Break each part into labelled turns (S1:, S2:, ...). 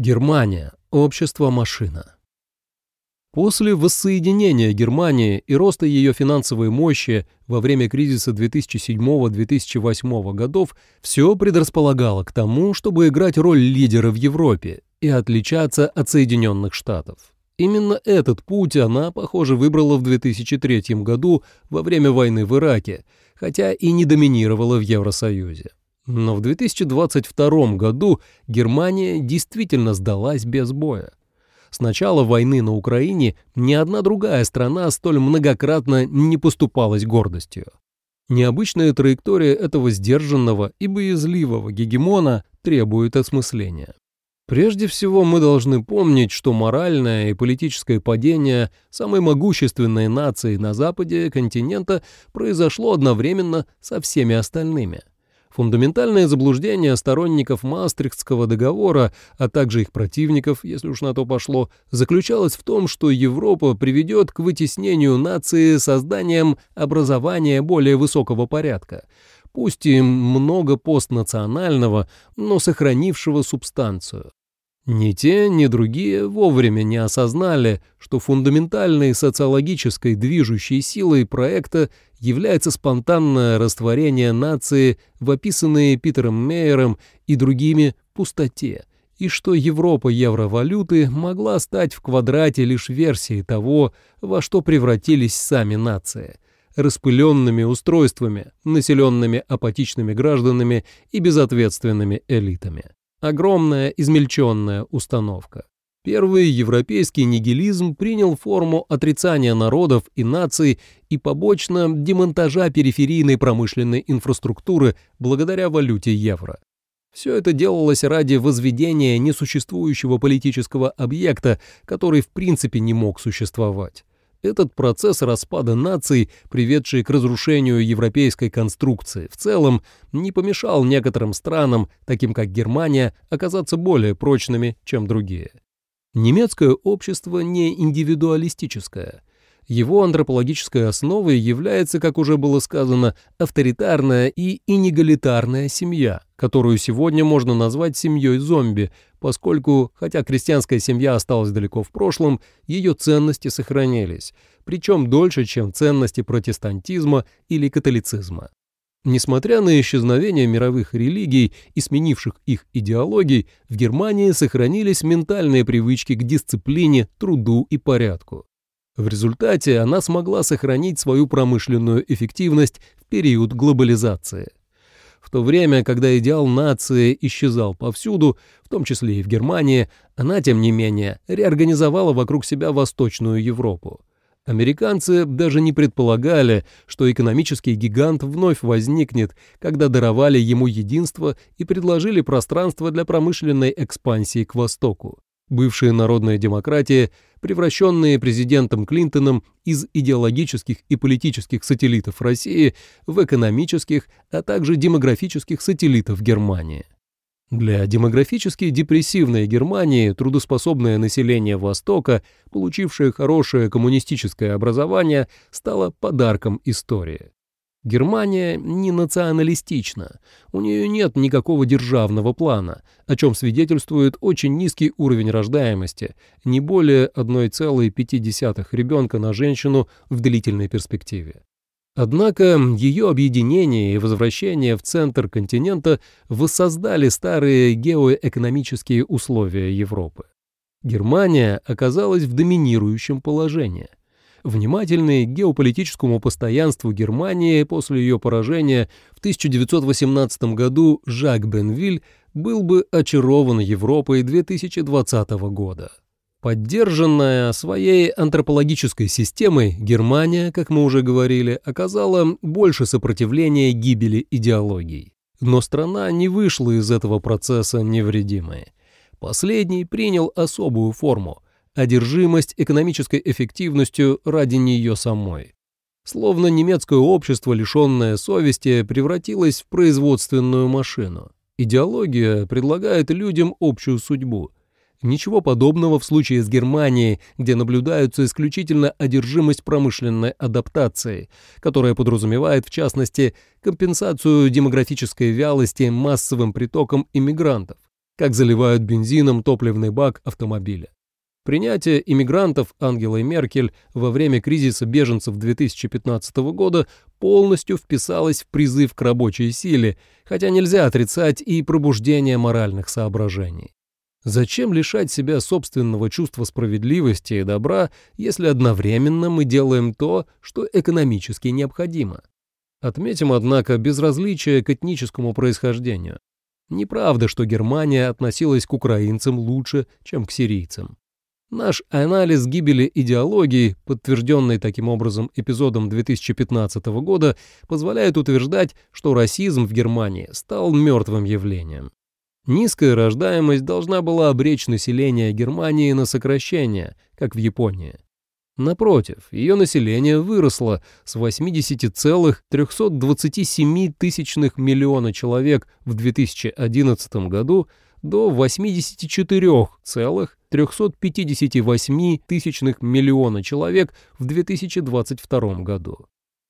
S1: Германия. Общество-машина. После воссоединения Германии и роста ее финансовой мощи во время кризиса 2007-2008 годов все предрасполагало к тому, чтобы играть роль лидера в Европе и отличаться от Соединенных Штатов. Именно этот путь она, похоже, выбрала в 2003 году во время войны в Ираке, хотя и не доминировала в Евросоюзе. Но в 2022 году Германия действительно сдалась без боя. С начала войны на Украине ни одна другая страна столь многократно не поступалась гордостью. Необычная траектория этого сдержанного и боязливого гегемона требует осмысления. Прежде всего мы должны помнить, что моральное и политическое падение самой могущественной нации на западе континента произошло одновременно со всеми остальными. Фундаментальное заблуждение сторонников Маастрихтского договора, а также их противников, если уж на то пошло, заключалось в том, что Европа приведет к вытеснению нации созданием образования более высокого порядка, пусть и много постнационального, но сохранившего субстанцию. Ни те, ни другие вовремя не осознали, что фундаментальной социологической движущей силой проекта является спонтанное растворение нации в описанные Питером Мейером и другими пустоте, и что Европа евровалюты могла стать в квадрате лишь версией того, во что превратились сами нации – распыленными устройствами, населенными апатичными гражданами и безответственными элитами. Огромная измельченная установка. Первый европейский нигилизм принял форму отрицания народов и наций и побочно демонтажа периферийной промышленной инфраструктуры благодаря валюте евро. Все это делалось ради возведения несуществующего политического объекта, который в принципе не мог существовать. Этот процесс распада наций, приведший к разрушению европейской конструкции в целом, не помешал некоторым странам, таким как Германия, оказаться более прочными, чем другие. Немецкое общество не индивидуалистическое. Его антропологической основой является, как уже было сказано, авторитарная и инегалитарная семья, которую сегодня можно назвать семьей зомби, поскольку, хотя крестьянская семья осталась далеко в прошлом, ее ценности сохранились, причем дольше, чем ценности протестантизма или католицизма. Несмотря на исчезновение мировых религий и сменивших их идеологий, в Германии сохранились ментальные привычки к дисциплине, труду и порядку. В результате она смогла сохранить свою промышленную эффективность в период глобализации. В то время, когда идеал нации исчезал повсюду, в том числе и в Германии, она, тем не менее, реорганизовала вокруг себя Восточную Европу. Американцы даже не предполагали, что экономический гигант вновь возникнет, когда даровали ему единство и предложили пространство для промышленной экспансии к востоку. Бывшие народные демократии, превращенные президентом Клинтоном из идеологических и политических сателлитов России в экономических, а также демографических сателлитов Германии. Для демографически депрессивной Германии трудоспособное население Востока, получившее хорошее коммунистическое образование, стало подарком истории. Германия не националистична, у нее нет никакого державного плана, о чем свидетельствует очень низкий уровень рождаемости, не более 1,5 ребенка на женщину в длительной перспективе. Однако ее объединение и возвращение в центр континента воссоздали старые геоэкономические условия Европы. Германия оказалась в доминирующем положении. Внимательный к геополитическому постоянству Германии после ее поражения в 1918 году Жак Бенвиль был бы очарован Европой 2020 года. Поддержанная своей антропологической системой, Германия, как мы уже говорили, оказала больше сопротивления гибели идеологий. Но страна не вышла из этого процесса невредимой. Последний принял особую форму – одержимость экономической эффективностью ради нее самой. Словно немецкое общество, лишенное совести, превратилось в производственную машину. Идеология предлагает людям общую судьбу – Ничего подобного в случае с Германией, где наблюдаются исключительно одержимость промышленной адаптацией, которая подразумевает, в частности, компенсацию демографической вялости массовым притоком иммигрантов. как заливают бензином топливный бак автомобиля. Принятие иммигрантов Ангелой Меркель во время кризиса беженцев 2015 года полностью вписалось в призыв к рабочей силе, хотя нельзя отрицать и пробуждение моральных соображений. Зачем лишать себя собственного чувства справедливости и добра, если одновременно мы делаем то, что экономически необходимо? Отметим, однако, безразличие к этническому происхождению. Неправда, что Германия относилась к украинцам лучше, чем к сирийцам. Наш анализ гибели идеологии, подтвержденный таким образом эпизодом 2015 года, позволяет утверждать, что расизм в Германии стал мертвым явлением. Низкая рождаемость должна была обречь население Германии на сокращение, как в Японии. Напротив, ее население выросло с 80,327 тысячных миллиона человек в 2011 году до 84,358 тысячных миллиона человек в 2022 году.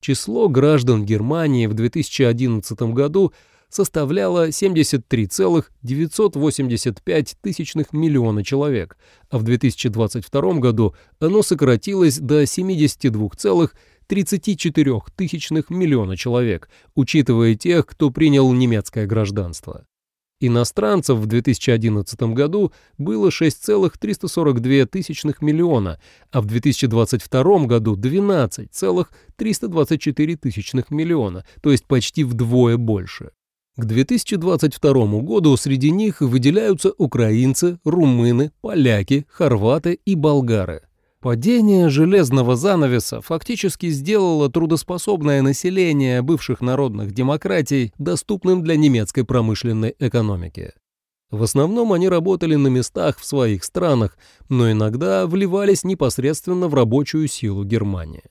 S1: Число граждан Германии в 2011 году составляло 73,985 тысячных миллиона человек, а в 2022 году оно сократилось до 72,34 тысячных миллиона человек, учитывая тех, кто принял немецкое гражданство. Иностранцев в 2011 году было 6,342 тысячных миллиона, а в 2022 году 12,324 тысячных миллиона, то есть почти вдвое больше. К 2022 году среди них выделяются украинцы, румыны, поляки, хорваты и болгары. Падение железного занавеса фактически сделало трудоспособное население бывших народных демократий доступным для немецкой промышленной экономики. В основном они работали на местах в своих странах, но иногда вливались непосредственно в рабочую силу Германии.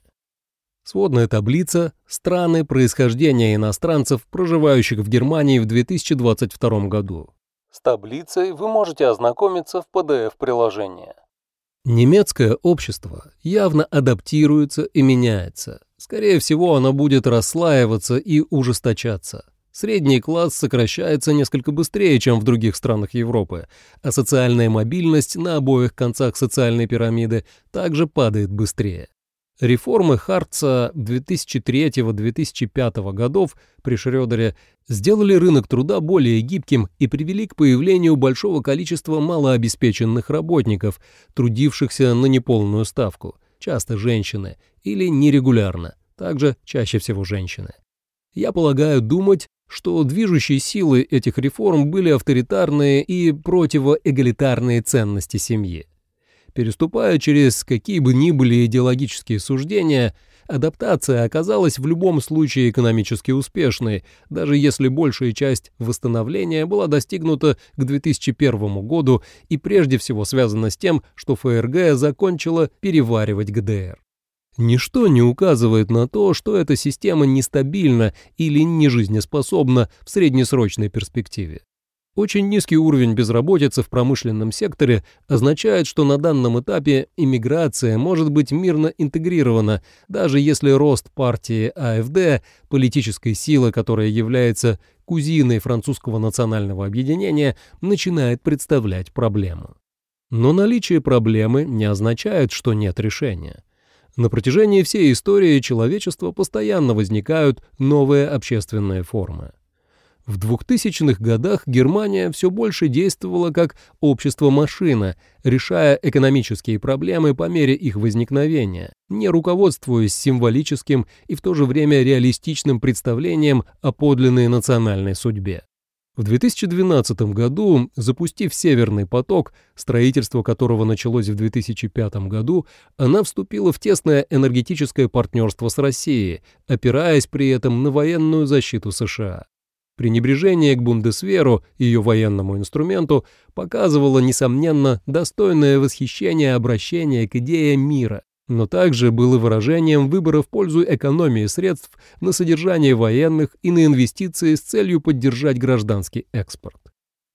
S1: Сводная таблица «Страны происхождения иностранцев, проживающих в Германии в 2022 году».
S2: С таблицей вы можете ознакомиться в PDF-приложении.
S1: Немецкое общество явно адаптируется и меняется. Скорее всего, оно будет расслаиваться и ужесточаться. Средний класс сокращается несколько быстрее, чем в других странах Европы, а социальная мобильность на обоих концах социальной пирамиды также падает быстрее. Реформы Хартса 2003-2005 годов при Шрёдере сделали рынок труда более гибким и привели к появлению большого количества малообеспеченных работников, трудившихся на неполную ставку, часто женщины, или нерегулярно, также чаще всего женщины. Я полагаю думать, что движущей силой этих реформ были авторитарные и противоэгалитарные ценности семьи. Переступая через какие бы ни были идеологические суждения, адаптация оказалась в любом случае экономически успешной, даже если большая часть восстановления была достигнута к 2001 году и прежде всего связана с тем, что ФРГ закончила переваривать ГДР. Ничто не указывает на то, что эта система нестабильна или не жизнеспособна в среднесрочной перспективе. Очень низкий уровень безработицы в промышленном секторе означает, что на данном этапе иммиграция может быть мирно интегрирована, даже если рост партии АФД, политической силы, которая является кузиной французского национального объединения, начинает представлять проблему. Но наличие проблемы не означает, что нет решения. На протяжении всей истории человечества постоянно возникают новые общественные формы. В 2000-х годах Германия все больше действовала как общество-машина, решая экономические проблемы по мере их возникновения, не руководствуясь символическим и в то же время реалистичным представлением о подлинной национальной судьбе. В 2012 году, запустив «Северный поток», строительство которого началось в 2005 году, она вступила в тесное энергетическое партнерство с Россией, опираясь при этом на военную защиту США. Пренебрежение к Бундесверу, ее военному инструменту, показывало, несомненно, достойное восхищение обращения к идее мира, но также было выражением выбора в пользу экономии средств на содержание военных и на инвестиции с целью поддержать гражданский экспорт.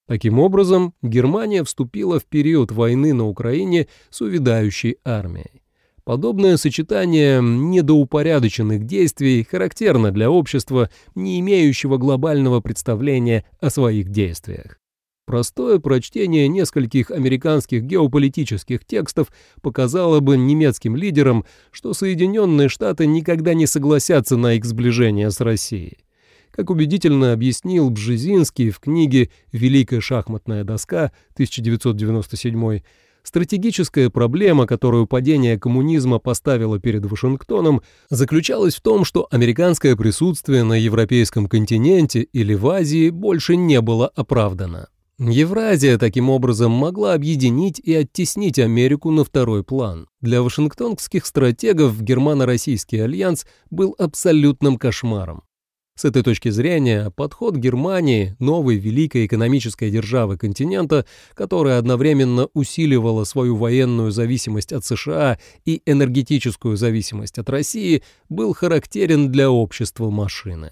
S1: Таким образом, Германия вступила в период войны на Украине с увядающей армией. Подобное сочетание недоупорядоченных действий характерно для общества, не имеющего глобального представления о своих действиях. Простое прочтение нескольких американских геополитических текстов показало бы немецким лидерам, что Соединенные Штаты никогда не согласятся на их сближение с Россией. Как убедительно объяснил Бжезинский в книге «Великая шахматная доска» 1997 Стратегическая проблема, которую падение коммунизма поставило перед Вашингтоном, заключалась в том, что американское присутствие на европейском континенте или в Азии больше не было оправдано. Евразия таким образом могла объединить и оттеснить Америку на второй план. Для вашингтонских стратегов германо-российский альянс был абсолютным кошмаром. С этой точки зрения, подход Германии, новой великой экономической державы континента, которая одновременно усиливала свою военную зависимость от США и энергетическую зависимость от России, был характерен для общества машины.